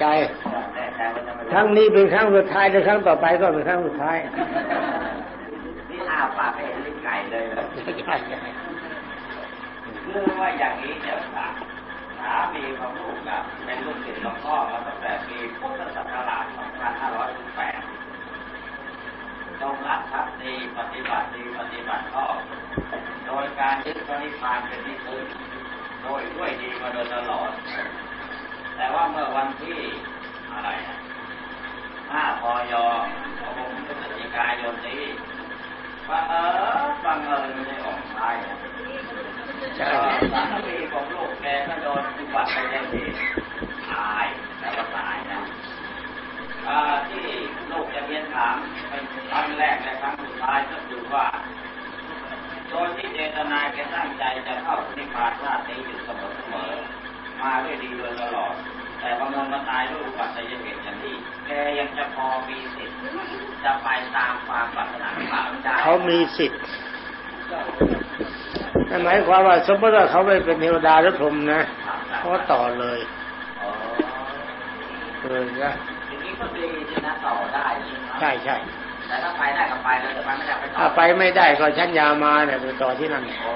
ใจ ครั้งนี้เป็นครั้งสุดท้ายแต่ครั้งต่อไปก็เป็นครั้งสุดท้ายนี่อาปากให้ลิ้นไก่เลยใช่คือว่าอย่างนี้เนี่ยสามีของลูกกับเป็นลูกศิษย์หลวงพ่อมาตั้งแต่ปีพุทธศักราช2518จงรักภักดีปฏิบัติดีปฏิบัติชอบโดยการยึดพระนิพพานเป็นที่พึ่งโดยด้วยดีมาโดยตลอด แต่ว่าเมื่อวันที่อะไรห้าพอยอของพฤศจิกายนนี้บังเอิญบังเอิญไม่ได้ออกท้ายสามีของลูกแกก็โดนอุบัติเหตุตายแล้วก็ตายนะที่ลูกจะเรียนถามเป็นครั้งแรกและครั้งสุดท้ายก็คือว่าโดยที่เจตนาแกตั้งใจจะเข้านิพพานชาตินี้อยู่เสมอเสมอ มาด้วยดีโดยตลอด แต่บางคนมาตายด้วยอุบัติเหตุอย่างนี้แกยังจะพอมีสิทธิ์จะไปตามความปรารถนาของเขาได้เขามีสิทธิ์หมายความว่าสมมติว่าเขาไม่เป็นเทวดาหรือพรหมนะเขาต่อเลยเออนะก็ดีนะต่อได้ใช่ใช่แต่ถ้าไปได้ก็ไปเลยแต่ไปไม่ได้ไปต่อถ้าไปไม่ได้ก็ชั้นยามาเนี่ยไปต่อที่นั่นโอ้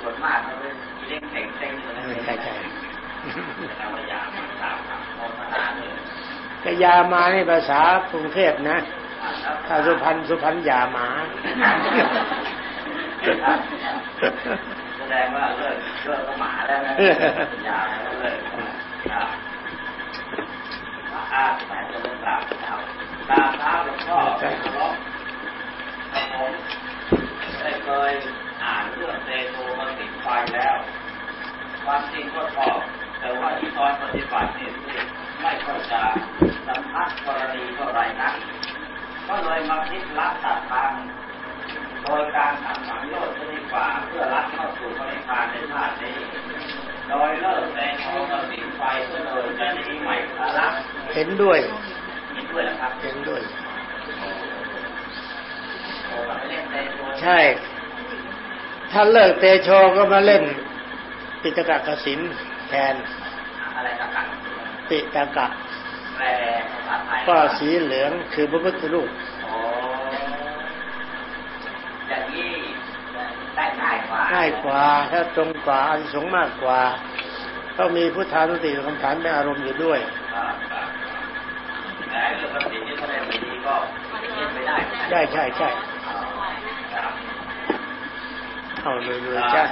ส่วนมากเลย เล่งเต่งเต่งใช่ใช่เราพยายามตามคำโฆษณาเลยก็ยามาในภาษากรุงเทพนะถ้าสุพรรณสุพรรณยามาแสดงว่าเลิกเลิกก็หมาแล้วนะยาแล้วเลิกอาสายจะมกราบเท้าตาเท้าหลวงพ่อไปร้องผมได้เคยอ่านเรื่องเตโชมาติดไฟแล้ว ความจริงก็พอแต่ว่าที่ตอนปฏิบัตินี่ไม่ค่อยจะสัมผัสกรณีเท่าไรนักก็เลยมาคิดลักตัดทางโดยการทำสังโยชน์ชนิดว่าเพื่อรัดเข้าสู่พระนิพพานในชาตินี้โดยเลิกในทองกสินไฟเพื่อเลยจะนี้ใหม่พระเห็นด้วยเห็นด้วยครับเห็นด้วยใช่ ถ้าเลิกเตโชก็มาเล่น ปิตกะกสินแทนอะไรกะปิตกะแปลภาษาไทยก็สีเหลืองคือพระพุทธรูปอย่างนี้ได้ง่ายกว่าง่ายกว่าถ้าตรงกว่าอันสงมากกว่าต้องมีพุทธานุติคำฐานเป็นอารมณ์อยู่ด้วยแต่เรื่องปฏิทินอะไรไม่ดีก็ไม่ได้ใช่ใช่ใช่ เอาเลยเลยจ้า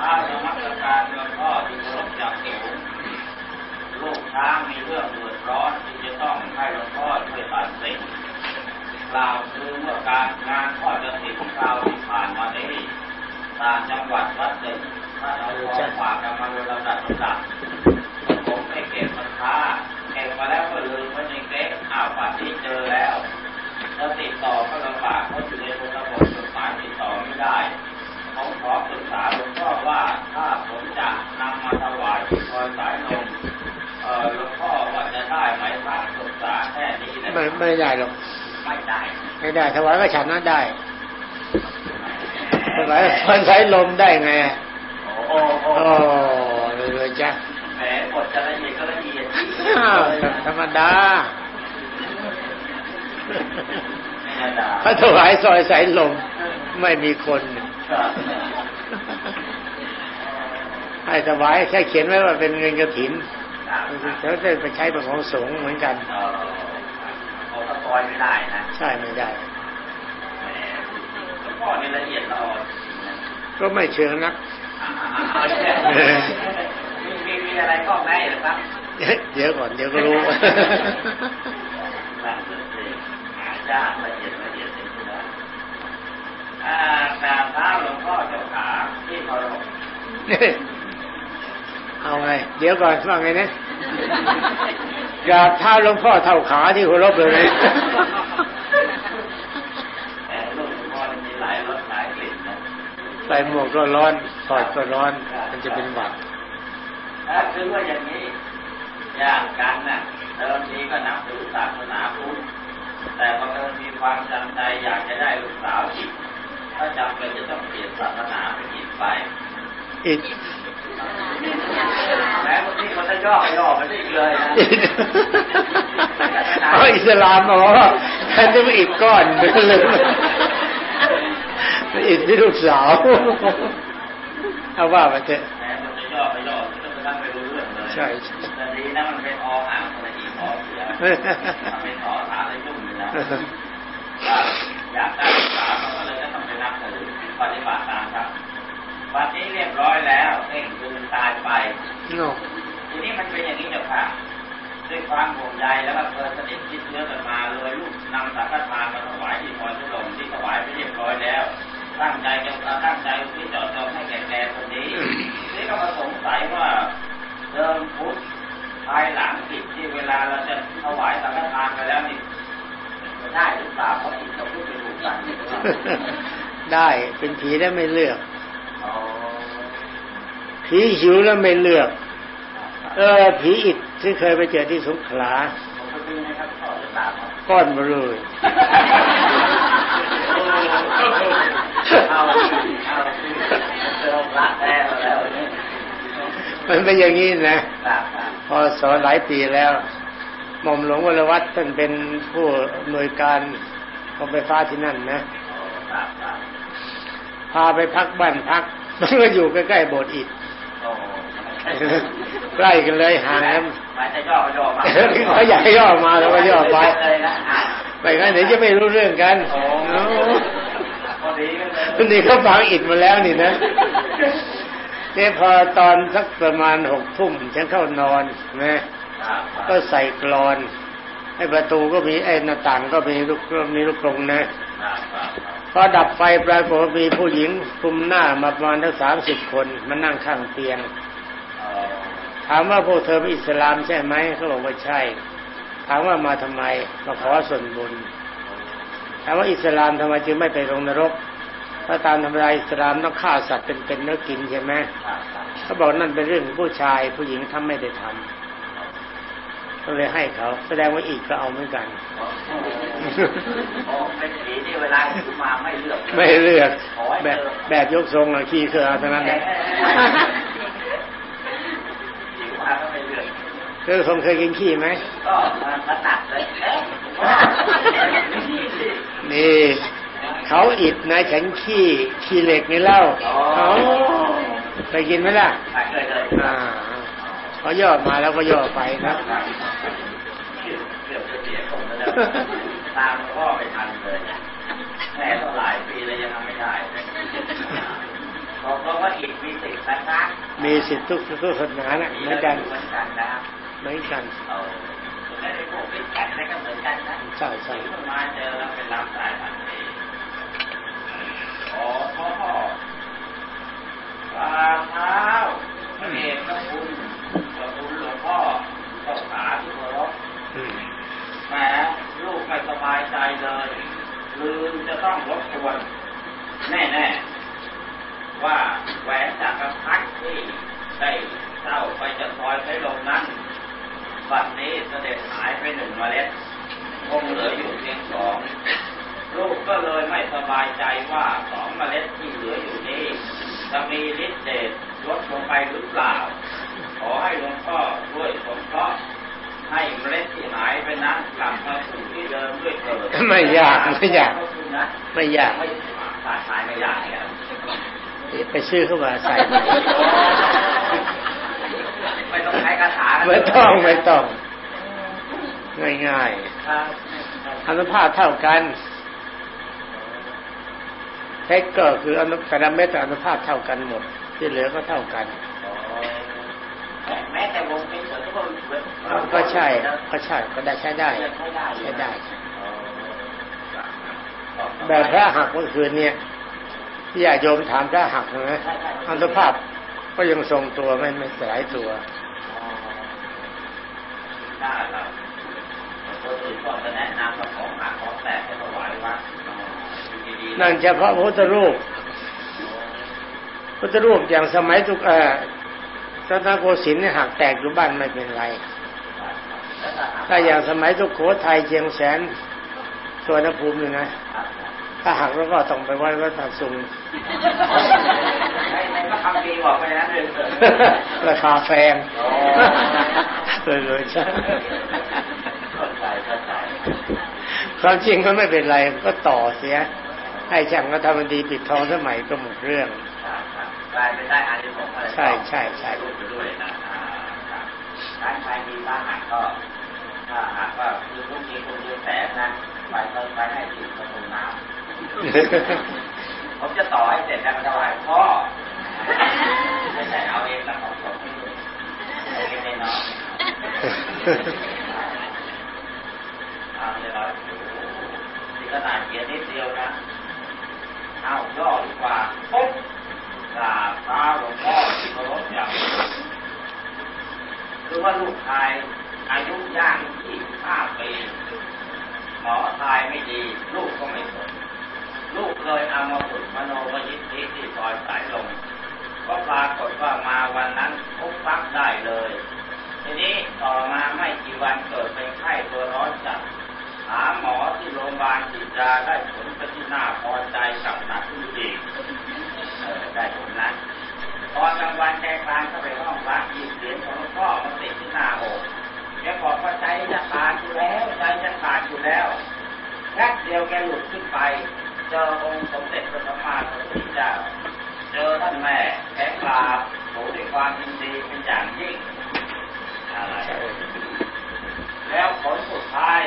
ลูกช้างมีเรื่องเดือดร้อนที่จะต้องให้หลวงพ่อช่วยตัดสินกล่าวคือเมื่อการงานทอดกระถิ่นคราวที่ผ่านมานี้ตามจังหวัดวัดหนึ่งถ้าเราขอฝากกันมาโดยลำดับลำดับผมไม่เก็บมันค้าเก็บมาแล้วก็ลืมไว้ในเก๊กอ้าวป่านนี้เจอแล้วจะติดต่อก็ลำบากเพราะอยู่ในบนบทจดหมายติดต่อไม่ได้ ผมขอปรึกษาหลวงพ่อว่าถ้าผมจะนำมาถวายที่คอยสายนมหลวงพ่อว่าจะได้ไหมครับปรึกษาแค่นี้นะไม่ไม่ได้หรอกไม่ได้ไม่ได้ถวายก็ฉันนั้นได้ถวายคนใช้ลมได้ไงโอ้โหเลยจ้ะแหมกดจะละเอียดก็ละเอียดธรรมดาพระถวายซอยสายลม ไม่มีคนให้ถวายแค่เขียนไว้ว่าเป็นเงินกระถินแล้วจะไปใช้เป็นของสงฆ์เหมือนกันเขาซอยไม่ได้นะใช่ไม่ได้พ่อนี่ละเอียดเราก็ไม่เชิงนักมีมีอะไรก็แม่หรือครับเดี๋ยวก่อนเดี๋ยวก็รู้ยากละเอียดละเอียด อ่าตามเท้าหลวงพ่อเจ้าขาที่เคารพเอาไง เดี๋ยวก่อนว่าไงนะกราบเท้าหลวงพ่อเท่าขาที่เคารพเลยใส่หมวกก็ร้อนถอดก็ร้อน มันจะเป็นหวัดถ้าคือว่าอย่างนี้ยากกันนะเดิมทีก็นับถือศาสนาพุทธแต่บังเอิญมีความจำใจอยากจะได้ลูกสาวอีก ถ้าจำเป็นจะต้องเปลี่ยนศาสนาไปอีกไป อีกแม้บางทีคนจะยย่อย่อมันได้เลยนะเอาอิสลามอ๋อแทนที่ว่าอิดก้อนไปเลยอิดที่ลูกสาว เอาว่าไปเถอะแหมมันจะย่อไปย่อมันก็ทำไม่รู้เรื่องเลย ใช่แต่ดีนะมันเป็นออ่างมันอีพอเสียทำเป็นขอถามเลยยุ่งเลยนะอยากได้ศึกษา วันนี้เรียบร้อยแล้วเอ่งคืนตายไปโน่ทีนี้มันเป็นอย่างนี้เจ้าค่ะด้วยความห่วงใยแล้วก็เคยสนิทคิดเชื้อกันมาเลยลูกนำสังฆทานมาถวายที่พรชุลมที่ถวายไปเรียบร้อยแล้ว ตั้งใจจะตั้งใจที่เจาะจงให้แก่แกคนนี้นี่ก็มาสงสัยว่าเดิมพุทธภายหลังจิตที่เวลาเราจะถวายสังฆทานไปแล้วนี่จะได้หรือเปล่าเพราะจิตกับพุทธเป็นถูกกันได้เป็นผีแล้วไม่เลือกอ๋อ ผีหิวแล้วไม่เลือก เออผีอิดที่เคยไปเจอที่สงขลาก้อนมาเลยมันเป็นอย่างนี้นะ พอสอนหลายปีแล้วหม่อมหลวงวรวัตรท่านเป็นผู้อำนวยการกองไฟฟ้าที่นั่นนะ พาไปพักบ้านพัก มันก็อยู่ใกล้ๆโบสถ์อิฐ ใกล้กันเลยห่างกันมาจะย่อก็ย่อมาเขาอยากให้ย่อมาแล้วก็ย่อไปเลยนะอะไม่งั้นเดี๋ยวจะไม่รู้เรื่องกันโอ้โอ้พอดีกันเลยวันนี้เขาฟังอิฐมาแล้วนี่นะเนี่ยพอตอนสักประมาณหกทุ่มฉันเข้านอนนะครับก็ใส่กรอนไอ้ประตูก็มีไอ้หน้าต่างก็มีลูกมีลูกกรงนะครับครับ พอดับไฟปรากฏมีผู้หญิงคุมหน้ามาประมาณทั้งสามสิบคนมานั่งข้างเตียง ถามว่าพวกเธอเป็นอิสลามใช่ไหมเขาบอกว่าใช่ ถามว่ามาทำไมมาขอส่วนบุญ ถามว่าอิสลามทำไมจึงไม่ไปลงนรกถ้าตามธรรมดาอิสลามต้องฆ่าสัตว์เป็นเป็นเนื้อกินใช่ไหมเขาบอกนั่นเป็นเรื่องของผู้ชายผู้หญิงทำไม่ได้ทำ ก็เลยให้เขา แสดงว่าอีกก็เอาเหมือนกันโอ้เป็นสีที่เวลาขึ้นมาไม่เลือกไม่เลือก แบบแบบยกทรงอะขี้เคือเอาเท่านั้นแหละคือคงเคยกินขี้ไหมก็มาตัดเลยนี่เขาอิดนะฉันขี้ขี้เหล็กนี่เล่าเขาไปกินไหมล่ะเคยเลยอ่า เขาย่อมาแล้วก็ย่อไปนะเกือบจะเสียผมแล้วตามพ่อไปทันเลยแม่ต้องหลายปีเลยยังทำไม่ได้บอกตรงว่าอีกมีสิทธิ์นะคะมีสิทธิ์ทุกทุกศาสนาน่ะเหมือนกันเหมือนกันนะครับเหมือนกันเอาแล้วไอ้พวกพิษกันนี่ก็เหมือนกันนะใช่ใช่มาเจอแล้วเป็นรับสายทันทีอ๋อพ่อพ่อตาเท้าพระเอกพระคุณพระคุณหลวงพ่อเจ้าขาที่เคารพ อืม แหมลูกไม่สบายใจเลย ลืมจะต้องรบกวนแน่ๆว่าแหวนจากกระพัดที่ได้เจ้าไปจะซอยไปลงนั้นบัดนี้เสด็จหายไปหนึ่งเมล็ดคงเหลืออยู่เพียงสองลูกก็เลยไม่สบายใจว่าสองเมล็ดที่เหลืออยู่นี้จะมีฤทธิ์เดชลดลงไปหรือเปล่า ขอให้หลวงพ่อช่วยสงเคราะห์ ให้เมล็ดที่หายไปนั้นกลับมาสู่ที่เดิมด้วยเถิดไม่ยากไม่ยากขอบคุณนะไม่ยากไม่ขาดทายไม่ยากเนี่ยไปซื้อเข้ามาใส่ไม่ต้องใช้คาถาไม่ต้องไม่ต้อง ง่ายครับๆอนุภาพเท่ากันเทคก็คืออนุกระเม็ดอนุภาพเท่ากันหมด ที่เหลือก็เท่ากัน แม้แต่วงเป็นเสือก็เหมือน ก็ใช่ ก็ใช่ ก็ได้ใช้ได้ ใช้ได้ แบบพระหักเมื่อคืนเนี่ยที่ญาโยมถามพระหักนะอนุภาพก็ยังทรงตัวไม่ไม่สลายตัวได้ครับก็คือก็จะแนะนำกับของหักของแตกจะถวายวัดนั่นเฉพาะพระพุทธรูปพุทธรูปอย่างสมัยตุกเอ่อรัตนโกสินทร์เนี่ยหักแตกอยู่บ้านไม่เป็นไร ถ้าอย่างสมัยสุโขทัยเชียงแสนตัวนภูมินี่นะ ถ้าหักแล้วก็ต้องไปไว้วัดตาสุงในในพระคำมีบอกไปนั้นเลยราคาแพงโอ้เลยเลยใช่เข้าใจเข้าใจความจริงก็ไม่เป็นไรก็ต่อเสีย ให้ช่างก็ทำมันดีปิดทองสมัยก็หมดเรื่องครับครับกลายเป็นได้อานิสงส์อะไรใช่ใช่ใช่ การใช้มีบ้านหักก็ถ้าหากว่าคือลูกมีคนดูแสนนะไปเติมไปให้ติดประตูน้ำผมจะต่อให้เสร็จแล้วก็ถวายพ่อไม่ใช่เอาเองแล้วของผมเอาเองในน้องเอาเลยเราที่ขนาดเขียนนิดเดียวนะเอาย่อดีกว่าปุ๊บกราบเท้าหลวงพ่อที่เคารพอย่าง หรือว่าลูกชายอายุย่างที่ห้าปีหมอทายไม่ดี ลูกก็ไม่สนลูกเลยเอามาฝึกมโนวยิทธิที่ซอยสายลงก็ปรากฏว่ามาวันนั้นพบฟักได้เลย ทีนี้ต่อมาไม่กี่วันเกิดเป็นไข้ตัวร้อนจัดหาหมอที่โรงพยาบาลจิตราได้ผลเป็นที่น่าพอใจกับนักขึ้นอีได้ผลนะ ตอนกลางวันแกกลางก็ไปห้องพระยิบเหรียญของหลวงพ่อมาติดที่หน้าอกแกบอกว่าใจจะขาดอยู่แล้วใจจะขาดอยู่แล้วแค่เดียวแกหลุดขึ้นไปเจอองค์สมเด็จพระสัมมาสัมพุทธเจ้าเจอท่านแม่แกกราบโหด้วยความยินดีเป็นอย่างยิ่งอะไรแล้วผลสุดท้าย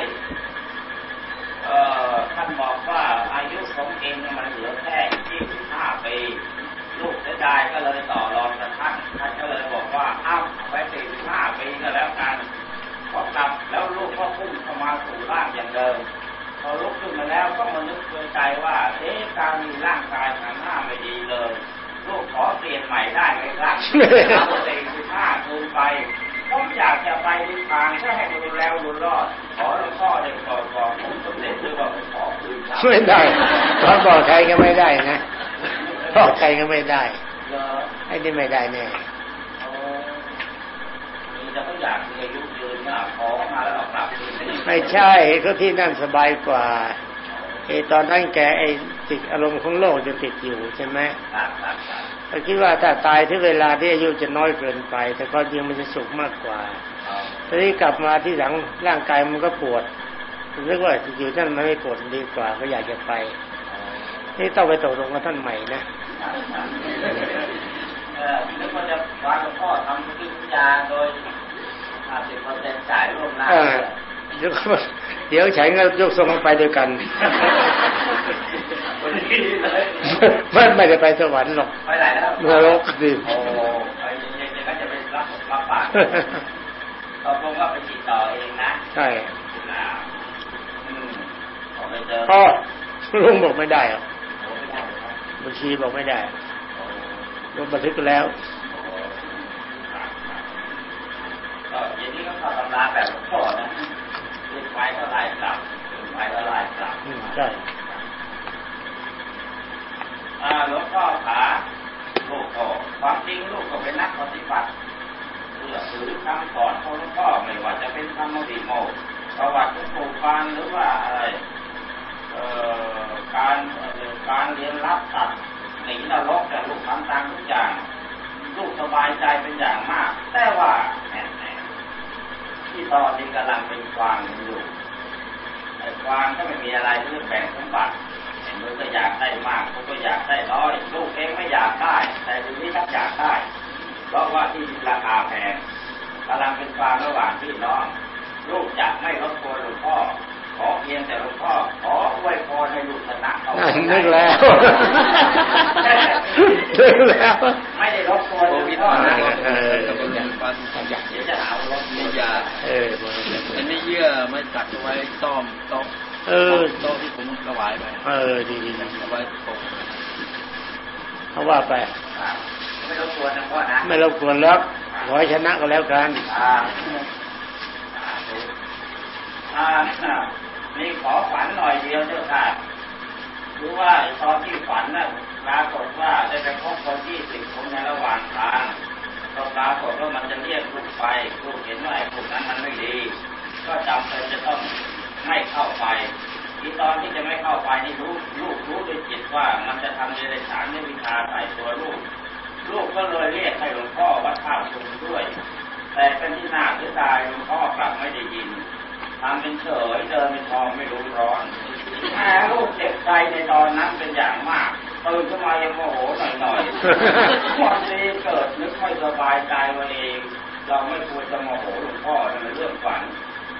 ท่านบอกว่าอายุของเองเนี่ยมันเหลือแค่25ปี ลูกเสียดายก็เลยต่อรองกับท่านท่านก็เลยบอกว่าอ้าวเอาไป45ปีก็แล้วกันพอกลับแล้วลูกก็พุ่งเข้ามาสู่ร่างอย่างเดิมพอลุกขึ้นมาแล้วก็มานึกในใจว่าเอ๊ะการมีร่างกายขันธ์ห้าไม่ดีเลยลูกขอเปลี่ยนใหม่ได้ไหมครับเอาเต็มสิบห้าคืนไปผมอยากจะไปนิพพานแค่ให้ดูแล้วดูรอดขอหลวงพ่อได้ก่อนบอกผมสำเร็จหรือว่าขอคืนครับไม่ได้ตอนบอกใครก็ไม่ได้นะ บอกใครก็ไม่ได้เยอะไอ้นี่ไม่ได้แน่โอ้มีแต่ก็อยากมีอายุยืนนะขอมาแล้วเอากลับคืนไปนี่ไม่ใช่ก็ที่นั่นสบายกว่าไอ้ตอนนั้นแกไอ้ติดอารมณ์ของโลกจะติดอยู่ใช่ไหมครับครับครับก็คิดว่าถ้าตายที่เวลาที่อายุจะน้อยเกินไป แต่ก็จริงมันจะสุขมากกว่าเอาทีนี้กลับมาที่หลังร่างกายมันก็ปวดนึกว่าอยู่นั่นมันไม่ปวดดีกว่าก็อยากจะไป นี่ต้องไปตกลงกับท่านใหม่นะ เออนึกว่าจะวางหลวงพ่อทำกิจยาโดยห้าสิบเปอร์เซ็นต์จ่ายล่วงหน้าเออเดี๋ยวก็เดี๋ยวฉันก็ยกทรงไปด้วยกันวันนี้เลยไม่ไม่ได้ไปสวรรค์หรอกไปไหนแล้วนรกสิโอ้ไปเย็นๆก็จะไปรับรับปากตกลงว่าไปติดต่อเองนะ ใช่อ่าอืมพอไปเจอพ่อลุงบอกไม่ได้หรอก โอ้ไม่ได้ครั บบัญชีบอกไม่ได้โอ้ลงบันทึกแล้วโอ้ครับครับก็อย่างนี้ก็เข้าตำราแบบหลวงพ่อนะขึ้นไปเท่าไหร่กลับขึ้นไปเท่าไหร่กลับอืมใช่อ่าหลวงพ่อขาลูกก็ความจริงลูกก็เป็นนักปฏิบัติเพื่อถือคำสอนของหลวงพ่อไม่ว่าจะเป็นธรรมวิโมกข์ประวัติของปู่ปานหรือว่าอะไรเอ่อ การการเรียนรับตัดหนีนรกแต่ลูกทำตามทุกอย่างลูกสบายใจเป็นอย่างมาก แต่ว่าแหมๆที่ตอนนี้กำลังเป็นกวางอยู่ไอ้กวางก็ไม่มีอะไรเรื่อแบ่งสมบัติไอ้มือก็อยากได้มากมันก็อยากได้น้อย ลูกเองไม่อยากได้ แต่ทีนี้ทักอยากได้ เพราะว่าที่ราคาแพงกำลังเป็นความระหว่างพี่น้อง ลูกจะไม่รบกวนหลวงพ่อ ขอเพียงแต่หลวงพ่อขออวยพรให้ลูกชนะเขานั่นนึกแล้วนึกแล้ว ไม่ได้รบกวนหลวงพ่อนะเออเดี๋ยวจะหาว่ารบกวนยาเอออันนี้เยื่อไม่ตัดเอาไว้ต้อมโต๊ะเออโต๊ะที่ผมถวายไป เออ ดีดีดีเอาไว้ตกเขาว่าไปครับไม่รบกวนนะพ่อนะ ไม่รบกวนแล้วขอให้ชนะก็แล้วกันอ่าอ่า มีขอฝันหน่อยเดียวเจ้าค่ะคือว่าไอ้ตอนที่ฝันน่ะปรากฏว่าได้ไปพบคนที่สิบคนในระหว่างทางก็ปรากฏว่ามันจะเรียกลูกไปลูกเห็นว่าไอ้พวกนั้นมันไม่ดี ก็จำเป็นจะต้องไม่เข้าไปที่ตอนที่จะไม่เข้าไปนี่รู้ลูกรู้ด้วยจิตว่ามันจะทำเดรัจฉานในวิชาใส่ตัวลูก ลูกก็เลยเรียกให้หลวงพ่อวัดท่าชุมด้วย แต่เป็นที่น่าเสียดายหลวงพ่อกลับไม่ได้ยิน ทำเป็นเฉยเดินเป็นทองไม่รู้ร้อนแม่ลูกเจ็บใจในตอนนั้นเป็นอย่างมากตื่นขึ้นมายังโมโหหน่อยๆวันนี้เกิดนึกไม่สบายใจวันเองเราไม่ควรจะโมโหหลวงพ่อในเรื่องฝัน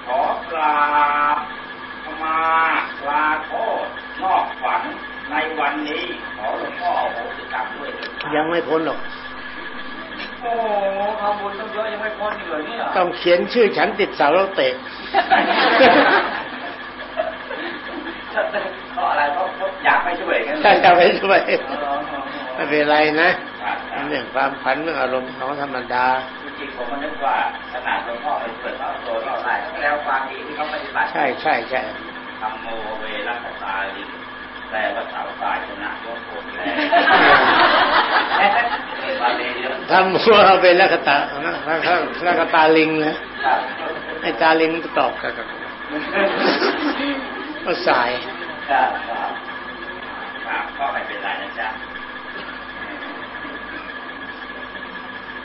ขอกราบขมาลาโทษนอกฝันในวันนี้ขอหลวงพ่อโอโหสิกรรมด้วยเถิดยังไม่พ้นหรอก โอ้โหทำบุญต้องเยอะยังไม่พ้นอีกเลยเนี่ยต้องเขียนชื่อฉันติดเสาแล้วเตะเพราะอะไรเพราะเพราะอยากไปช่วยกันถ้าจะไปช่วยอ๋อไม่เป็นไรนะครับครับเรื่องความฝันเรื่องอารมณ์ของธรรมดาจริงๆผมก็นึกว่าขนาดหลวงพ่อไปช่วยเขาโดนเราได้แล้วความดีที่เขาปฏิบัติใช่ใช่ใช่ทำโมเวรัคตาลิงแปลว่าสาวตายชนะยกโคนแรงเป็นบาลีเยอะ ทำหัวเอาเป็นลักตาลักตาลิงเลยครับไอ้ตาลิงก็ตอบกันก็สายครับครับครับก็ไม่เป็นไรนะจ๊ะ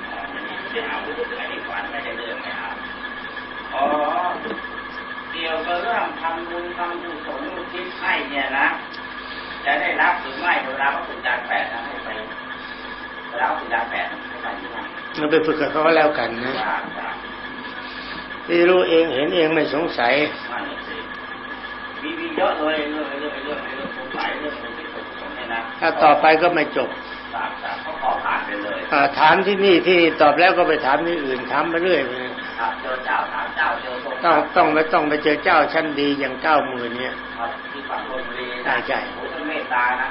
อ๋อไม่เอาไม่ได้ฝันไม่ได้เรื่องไม่เอาอ๋อเกี่ยวกับเรื่องทำบุญทำกุศลอุทิศให้เนี่ยนะ จะได้รับหรือไม่เวลาพระคุณจารย์แปดนะให้ไป เวลาพระคุณจารย์แปดให้ไปที่นั่นมันไปฝึกกับเขาก็แล้วกันนะครับครับที่รู้เองเห็นเองไม่สงสัยนั่นน่ะสิมีมีเยอะเลยเรื่องเรื่องเรื่องเรื่องสงสัยเรื่องอุทิศกุศลเนี่ยนะถ้าต่อไปก็ไม่จบสามสามเขาขอผ่านไปเลยอ่าถามที่นี่ที่นี่ตอบแล้วก็ไปถามที่อื่นถามไปเรื่อยไปครับเจอเจ้าถามเจ้าเจอทรงต้องต้องไม่ต้องไปเจอเจ้าชั้นดีอย่างเก้าหมื่นเนี่ยครับที่ฝั่งธนบุรีใช่ใช่โอ้ท่านเมตตานะ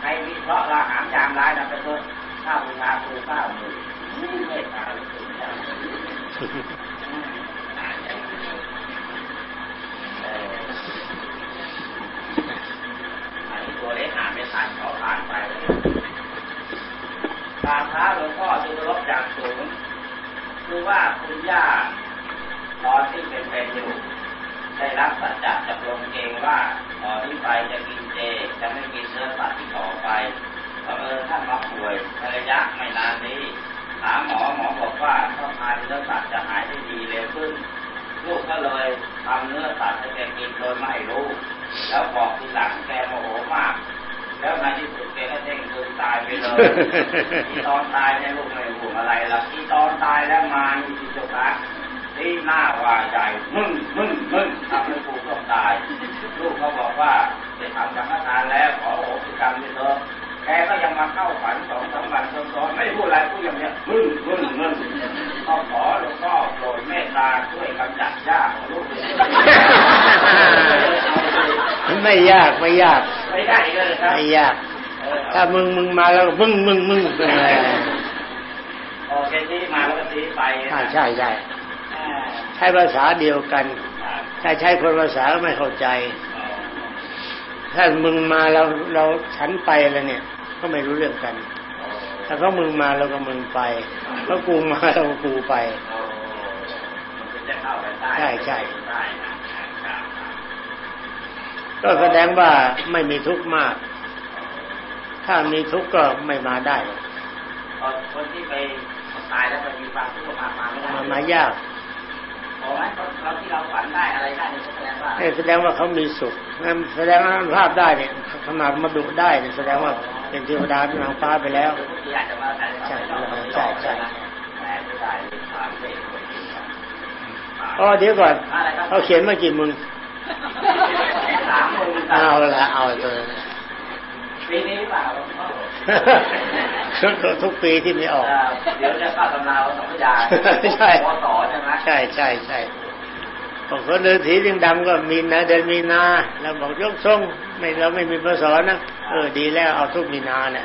ใครวิเคราะห์ละหามยามร้ายนะไปเถอะ ข้าบูชาครูข้ามือเมตตาเหลือเกินเจ้าเอ่ออันนี้ตัวเล็กอ่านไม่ทันขอผ่านไปตามพระหลวงพ่อจุลบจากสูงคือว่าคุณย่าตอนที่เป็นเป็นอยู่ได้รับสัจจะจากลงเกงว่าต่อที่ไปจะกินเจจะไม่กินเนื้อสัตว์ที่ต่อไป บังเอิญท่านมาป่วยในระยะไม่นานนี้ถามหมอหมอบอกว่าถ้าทานเนื้อสัตว์จะหายได้ดีเร็วขึ้น ลูกก็เลยทำเนื้อสัตว์ให้แกกินโดยไม่รู้ แล้วบอกทีหลังแกโมโหมาก แล้วในที่สุดแกก็เด้งคืนตายไปเลยที่ตอนตายเนี่ยลูกไม่ห่วงอะไรหรอกที่ตอนตายแล้วมานี่ที่เจ้าคะที่หน้าว่าใหญ่มึนมึนมึนทำให้กูต้องตาย ลูกเขาบอกว่าจะทำสังฆทานแล้วขอโอสิกรรมด้วยเถอะ แกก็ยังมาเข้าฝันสองสามวันซ้อนๆไม่พูดอะไรพูดอย่างเนี้ยมึนมึนมึนต้องขอหลวงพ่อโปรดเมตตาช่วยกำจัดยากของลูกเลยไม่ยากไม่ยากไม่ได้เลยครับไม่ยากเออถ้ามึงมึงมาแล้วมึงมึงมึงเออโอเคที่มาแล้วก็ทีไปอ่าใช่ใช่อ่าใช้ภาษาเดียวกันครับถ้าใช้คนภาษาก็ไม่เข้าใจ ถ้ามึงมาเราเราฉันไปแล้วเนี่ย ก็ไม่รู้เรื่องกัน ถ้าเขามึงมาเราก็มึงไปเขากูมาเราก็กูไปมันจะเข้ากันได้ใช่ใช่ได้นะครับก็แสดงว่าไม่มีทุกข์มาก ถ้ามีทุกข์ก็ไม่มาได้ตอนคนที่ไปตายแล้วไปมีความทุกข์มามาไม่ได้มามายากโอ้ยคนเราที่เราฝันได้อะไรได้เนี่ยแสดงว่านี่แสดงว่าเขามีสุขงั้นแสดงว่าภาพได้เนี่ยขนาดมาดุได้เนี่ยแสดงว่า เป็นเทวดาเป็นนางฟ้าไปแล้วใช่ใช่ใช่อ๋อเดี๋ยวก่อนเขาเขียนมากี่มึงสามมื่นเอาละเอาตัวปีนี้หรือเปล่าทุกปีที่ไม่ออก เดี๋ยวจะเข้าตำราสองพยาใช่พศใช่ไหมใช่ใช่ใช่ บอกคนเดินถีดึงดำก็มีนาเดินมีนาแล้วบอกยกทรงไม่เราไม่มีพศนนะเออดีแล้วเอาทุกมีนาเนี่ย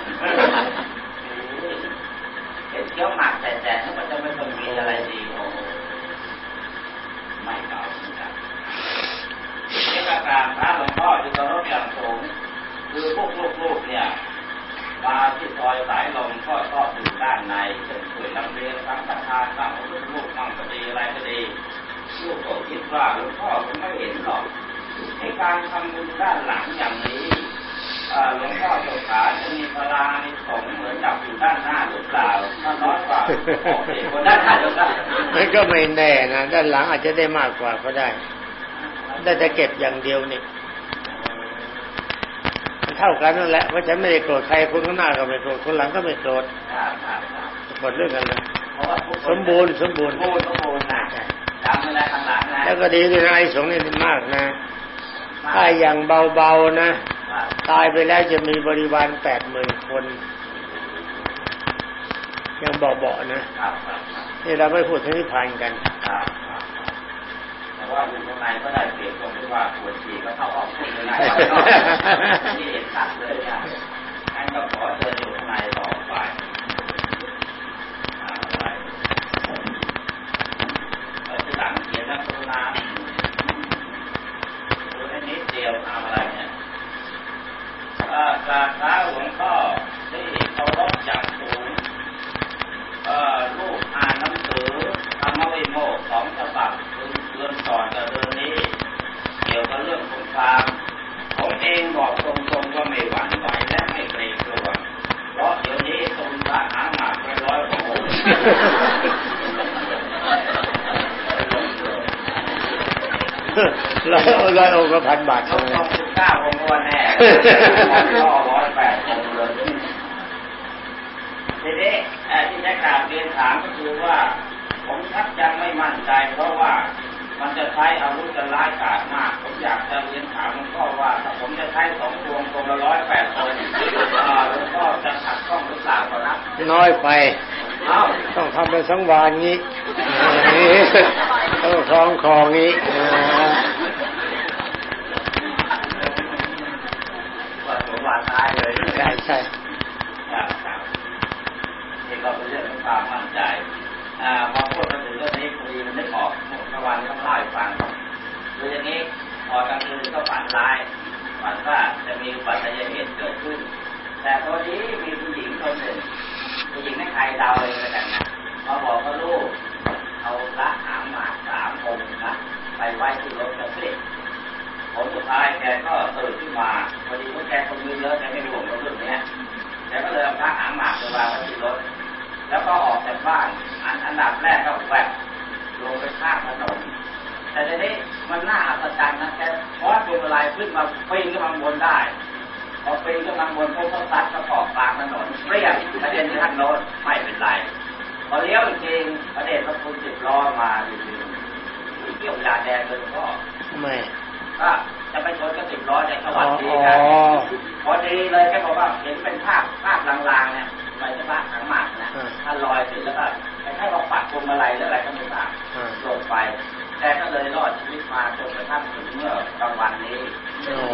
เห็นเคี้ยวหมากแต่แต่ถ้ามันจะไม่ต้องมีอะไรดีโอ้ไม่เก่าเหมือนกันนี่ประการพระหลวงพ่ออยู่กับรถอย่างสูงคือพวกลูกๆเนี่ยมาที่ซอยสายลมก็ชอบอยู่ด้านในเป็นสวยลำเลียงทั้งประธานทั้งลูกๆมั่งก็ดีอะไรก็ดี ลูกก็คิดว่าหลวงพ่อคงไม่เห็นหรอกในการทำบุญด้านหลังอย่างนี้มเอ่อหลวงพ่อสุขาจะมีพลานิสงส์เหมือนกับอยู่ด้านหน้าหรือเปล่าถ้าน้อยกว่าโอเคคนด้านหน้าเดียวกันมันก็ไม่แน่นะด้านหลังอาจจะได้มากกว่าก็ได้ ได้แต่เก็บอย่างเดียวนี่มันเท่ากันนั่นแหละเพราะฉันไม่ได้โกรธใครคนข้างหน้าก็ไม่โกรธคนหลังก็ไม่โกรธครับครับครับหมดเรื่องกันเลยเพราะว่าทุกคนสมบูรณ์สมบูรณ์สมบูรณ์สม บูรณ์นะจำไม่ได้ข้างหลังนะแล้วก็ดีด้วยนะไอ้สงฆ์นี่มากนะ ถ้าอย่างเบาๆนะครับตายไปแล้วจะมีบริวารแปดหมื่นคน ยังเบาๆนะครับครับครับนี่เราไม่พูดถึงนิพพานกันครับครับแต่ว่าอยู่ข้างในก็ได้เปรียบตรงที่ว่าปวดฉี่ก็เข้าออกพุ่งไม่ได้ที่เห็นชัดเลยนะงั้นก็ขอเชิญอยู่ข้างในต่อ พันบาทต้เท่าองนั้นสิบเก้าองค์วันแน่ก็ร้อยแปดองค์เลยทีนี้เอ่อที่จะกราบเรียนถามก็คือว่า ผมชักยังไม่มั่นใจ เพราะว่ามันจะใช้อาวุธกันร้ายกาจมาก ผมอยากจะเรียนถามหลวงพ่อว่าถ้าผมจะใช้สองดวงคนละร้อยแปดคนอ่าหลวงพ่อจะขัดข้องหรือเปล่าก่อนนะน้อยไปเอ้าต้องทำเป็นสังวานงี้ต้องคล้องคองี้อ่า ว่าสมวานตายเลย ใช่ใช่ครับครับนี่ก็เป็นเรื่องของความมั่นใจพอพูดมาถึงเรื่องนี้พอดีมันได้ออกเมื่อวันต้องเล่าให้ฟังคืออย่างนี้พอกลางคืนก็ฝันร้ายฝันว่าจะมีอุบัติเหตุเกิดขึ้น แต่พอดีมีผู้หญิงคนหนึ่งผู้หญิงไม่ใครเดาเลยแล้วกันะมาบอกว่าลูกเอาพระหางหมากสามองค์นะไปไว้ที่รถกระเซ็ผมสุดท้ายแกก็ มาพอดีว่าแกคนมีเยอะแกไม่ห่วงเรื่องเนี้ยแกก็เลยเอาพระหางหมากไปวางไว้ที่รถ แล้วก็ออกจากบ้าน อันอันดับแรกก็แวบลงไปข้างถนนแต่ทีนี้มันน่าอัศจรรย์นะแกคว้าพวงมาลัยขึ้นมาปีนขึ้นมาบนได้พอปีนขึ้นมาบนพวกเขาซัดกระปอกกลางถนนเปรี้ยงกระเด็นไปทางโน้นไม่เป็นไรพอเลี้ยวอีกทีประเด็นพระคุณสิบล้อมาดีๆเกี่ยวยาแดงเลยหลวงพ่อไม่ก็ จะไปชนกับสิบล้อในสอ๋วัอสดีกันอ๋อพอดีเลยแกบอกว่าเห็นเป็นภาพภาพลางๆเนี่ยใบจะบ้าขังหมากนะถ้าลอยเสร็จแล้วก็คล้ายๆว่าปัดพวงมาลัยหรืออะไรก็ไม่ทราบอ่าลงไป แต่ก็เลยรอดชีวิตมาจนกระทั่งถึงเมื่อกลางวันนี้โอ้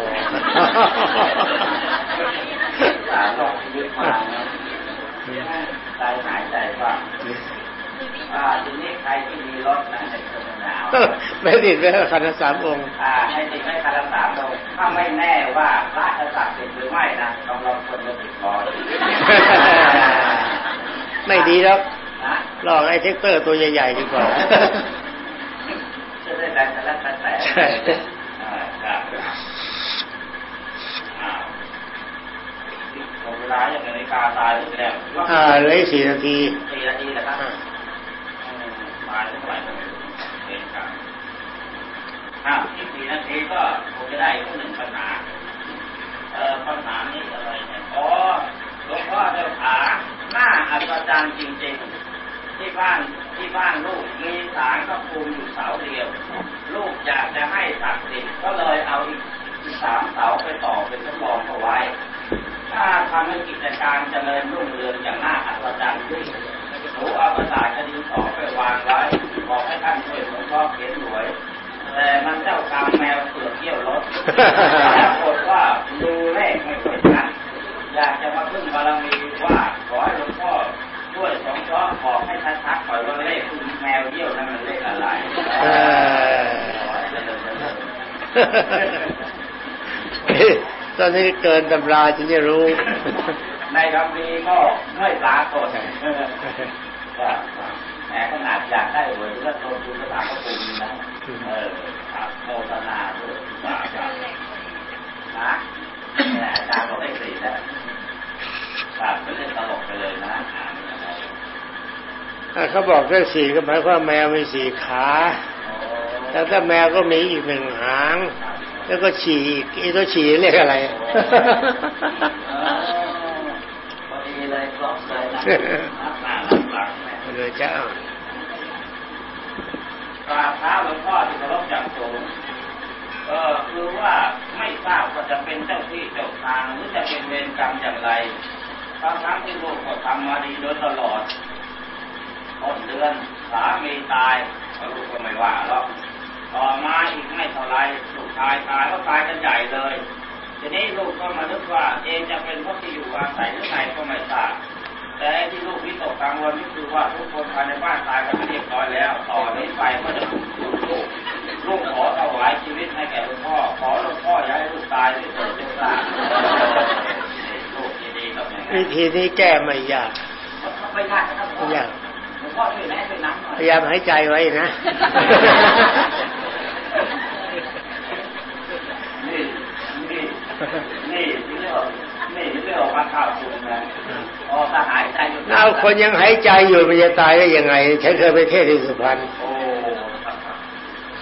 สารรอดชีวิตมานะใจหายใจว่าอ่าทีนี้ใครที่มีรถนะในสนาม ไม่ติดไว้คันละสามองค์อ่าให้ติดไว้คันละสามโลถ้าไม่แน่ว่าพระจะศักดิ์สิทธิ์หรือไม่นะต้องลองคนจะติดร้อยไม่ดีแล้วนะลองไอ้เทคเตอร์ตัวใหญ่ๆดีกว่าจะได้แต่ละแต่แต่ใช่อ่าครับอ้าวหมดเวลาอย่างนาฬิกาตายหรือแล้วอ่าเหลืออีกสี่นาทีสี่นาทีนะครับอ่าอืมมาเท่าไหร่ก็ไม่รู้เองครับ อ้าวอีกสี่นาทีก็คงจะได้อีกหนึ่งปัญหาเอ่อปัญหานี้อะไรเนี่ยอ๋อหลวงพ่อเจ้าขาหน้าอัศจรรย์จริงๆ ที่บ้านที่บ้านลูกมีสารพระภูมิอยู่เสาเดียว ลูกอยากจะให้ศักดิ์สิทธิ์ก็เลยเอาอีกสามเสาไปต่อเป็นจำลองเอาไว้ ถ้าทำให้กิจการเจริญรุ่งเรืองอย่างน่าอัศจรรย์ขึ้น กฏว่าดูเลขไม่ค่อยชัดอยากจะมาพึ่งบารมีว่าขอให้หลวงพ่อช่วยสองเคราะห์บอให้ชัดๆหน่อยว่าเลขคุณแมวเยี่ยวนั้นมันเลขอะไรตอนนี้เกินตำราจึงจะรู้ ในคำพีก็ไม่ปรากฏแหมขนาดอยากได้หวยก็ลงทุนภาษาพระภูมินะ โฆษณาด้วยนะเนี่ยอาจารย์บอกได้สี่แล้วขาดเป็นเรื่องตลกไปเลยนะเขาบอกได้สี่ก็หมายความแมวมีสี่ขาแต่ถ้าแมวก็มีอีกหนึ่งหาง แล้วก็ฉี่อีกตัวฉี่เรียกอะไรพอดีเลยครอบเลยนะเลยเจ้า กราบเท้าหลวงพ่อที่เคารพอย่างสูงเออคือว่าไม่ทราบว่าจะเป็นเจ้าที่เจ้าทางหรือจะเป็นเวรกรรมอย่างไรทั้งทั้งที่ลูกก็ทำมาดีโดยตลอดต้นเดือนสามีตายลูกก็ไม่ว่าหรอกต่อมาอีกไม่เท่าไรลูกชายตายก็ตายกันใหญ่เลย ทีนี้ลูกก็มานึกว่าเองจะเป็นเพราะที่อยู่อาศัยหรือไงก็ไม่ทราบ แต่ไอ้ที่ลูกวิตกกังวลนี่คือว่าทุกคนภายในบ้านตายกันเรียบร้อยแล้ว ต่อนนี้ไปก็จะถูกลูกลูกลูกขอถวายชีวิตให้แก่หลวงพ่อ ขอหลวงพ่ออย่าให้ลูกตายเลยเถิดลูกหลานลูกดีๆกับอย่างวินี้ธีนี้แก้ไม่ยากไม่ยากนะครับไม่ยากหลวงพ่อช่วยแนะช่วยน้ำหน่อยพยายามหายใจไว้นะนี่นี่นี่เรื่อง นี่เรื่องมาข่าวคุณนะอ๋อถ้าหายใจอยู่เอาคนยังหายใจอยู่มันจะตายได้ยังไงฉันเคยไปเทศที่สุพรรณโอ้ครับครับ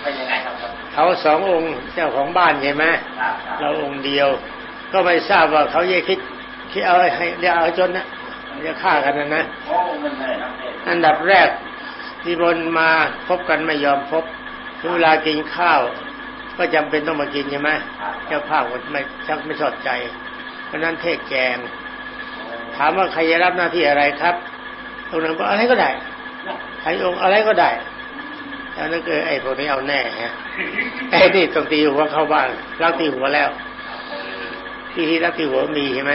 เป็นยังไงครับครับเขาสององค์เจ้าของบ้านใช่ไหมครับครับเราองค์เดียว ก็ไม่ทราบว่าเขาจะคิดคิดเอาให้เรียกเอาจนนะจะฆ่ากันนะนะโอ้มันเลยนะเด็กอันดับแรกที่บนมาพบกันไม่ยอมพบถึงเวลากินข้าว ก็จำเป็นต้องมากินใช่ไหมเจ้าภาพก็ไม่ชักไม่ชอบใจ เพราะนั้นเทศแกงถามว่าใครจะรับหน้าที่อะไรครับองค์หนึ่งบอกอะไรก็ได้ใครองค์อะไรก็ได้แล้วนั่นคือไอ้พวกนี้เอาแน่ฮะไอ้นี่ต้องตีหัวเข้าบ้านรักตีหัวแล้ว ที่ที่รักตีหัวมีใช่ไหม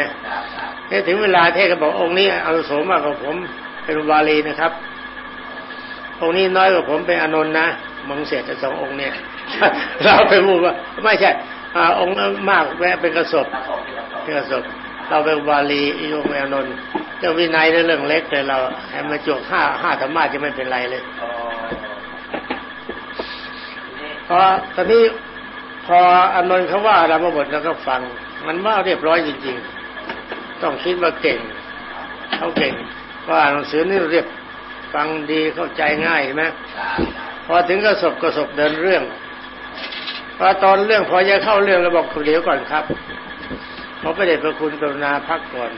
เนี่ยถึงเวลาเทศก็บอกองค์นี้อาวุโสมมากกว่าผมเป็นวาลีนะครับองค์นี้น้อยกว่าผมเป็นอนนท์นะมึงเสียแต่สององค์เนี่ยเราไปพูดว่าไม่ใช่ อาองค์มากแวะเป็นกระสบเป็นกระสบเราเป็นวาลีอีกองค์เป็นอานนท์เรื่องวินัยเรื่องเล็กแต่เราให้มาจวกห้าห้าธรรมะจะไม่เป็นไรเลยอพอตอนนี้พออานนท์เขาว่าเรามาบทแล้วก็ฟัง มันว่าเรียบร้อยจริงๆ ต้องคิดว่าเก่งเขาเก่งเพราะอ่านหนังสือนี่เรียบฟังดีเข้าใจง่ายใช่ไหมพอถึงกระสบกระสบเดินเรื่อง พอตอนเรื่องพอจะเข้าเรื่องเราบอกเดี๋ยวก่อนครับเขาไม่ได้ประคุณกรุณาพักก่อน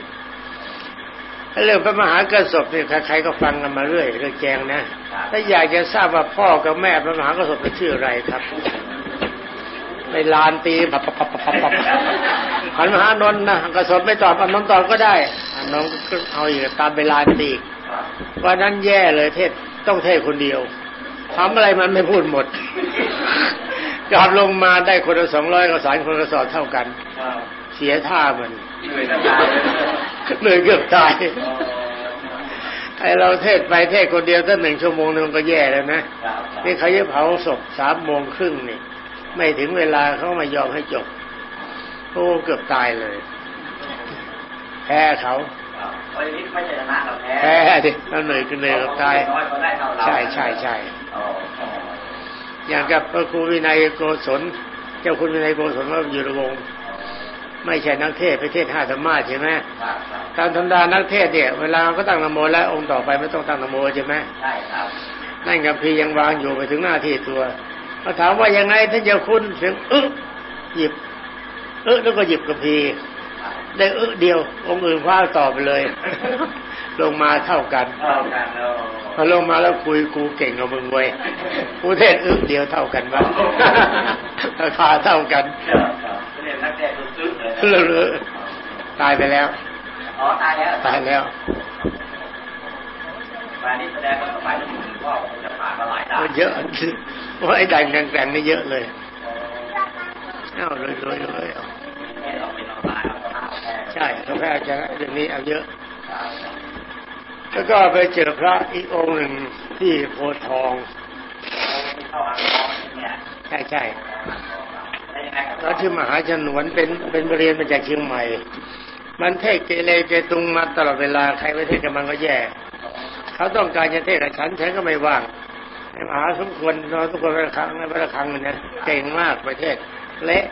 เรื่องพระมหากระสบเนี่ยใครๆก็ฟังกันมาเรื่อยเรื่องแจงนะถ้าอยากจะทราบว่าพ่อกับแม่พระมหากระสบเป็นชื่ออะไรครับไปลานตีปับปับปับปับปับขันมหานนท์นะกระสบไม่ตอบอนนตอบก็ได้อนนก็เอาอีกตามไปลานตีวันนั้นแย่เลยเทศต้องเทศคนเดียวทำอะไรมันไม่พูดหมด กลับลงมาได้คนละสองร้อยกับสารคนละสอบเท่ากันครับเสียท่ามันด้วยน้ำตาเลยเลยเกือบตายอ๋อไอเราเทศไปเทศคนเดียวตั้งหนึ่งชั่วโมงนึงก็แย่แล้วนะครับนี่เขาจะเผาศพสามโมงครึ่งนี่ไม่ถึงเวลาเขาไม่ยอมให้จบโอ้เกือบตายเลย แพ้เขาครับโอ้ยนี่ไม่ใช่ชนะเราแพ้แพ้ดิแล้วเหนื่อยกันเลยกับตายน้อยเขาได้เท่าเราใช่ใช่ใช่ อ๋ออ๋ออย่างกับพระครูวินัยโกศลเจ้าคุณวินัยโกศลว่าอยู่ระวงศ์ไม่ใช่นักเทศน์ไปเทศน์ห้าธรรมะใช่ไหมครับครับตามธรรมดานักเทศน์เนี่ย เวลาเขาตั้งนโมแล้วองค์ต่อไปไม่ต้องตั้งนโมใช่ไหมใช่ครับนั่นกับพียังวางอยู่ไปถึงหน้าที่ตัวเขาถามว่ายังไงท่านเจ้าคุณเสียงอึ๊หยิบอึ๊แล้วก็หยิบกับพีได้อึ๊เดียวองค์อื่นคว้าต่อไปเลย ลงมาเท่ากันเท่ากันแล้ว พอลงมาแล้วคุยกูเก่งกว่ามึงเว้ยกูเทศอึ๊เดียวเท่ากันวะราคาเท่ากันครับครับเรียนนักเตะซึ้งเลยเลือตายไปแล้ว อ๋อตายแล้ว ตายแล้วมานี่แสดงว่าสมัยที่หลวงพ่อจะผ่านมาหลายด่านเยอะเพราไอ้ดังแกร่งๆนี่เยอะเลยเอ้าเลยเลยเลยแค่เอาก็เอาแค่ใช่เขาแพ้ชนะเรื่องนี้เอาเยอะ แล้วก็ไปเจอพระอีกองค์หนึ่งที่โพธิ์ทองที่เข้าอ่างทองเนี่ยใช่ใช่แล้วยังไงครับแล้วที่มหาชนวนเป็นเป็นเรียนมาจากเชียงใหม่ มันเทศเกเรเกตุงมาตลอดเวลาใครไปเทศกับมันก็แย่ เขาต้องการจะเทศกับฉันฉันก็ไม่ว่างไอ้มหาสมควรนอนทุกคนไปละครั้งในไปละครั้งเลยนะเก่งมากประเทศเละ